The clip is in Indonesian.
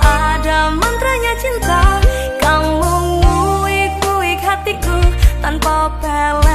ada mantranya cinta. Kamu nguik-nguik hatiku tanpa pelan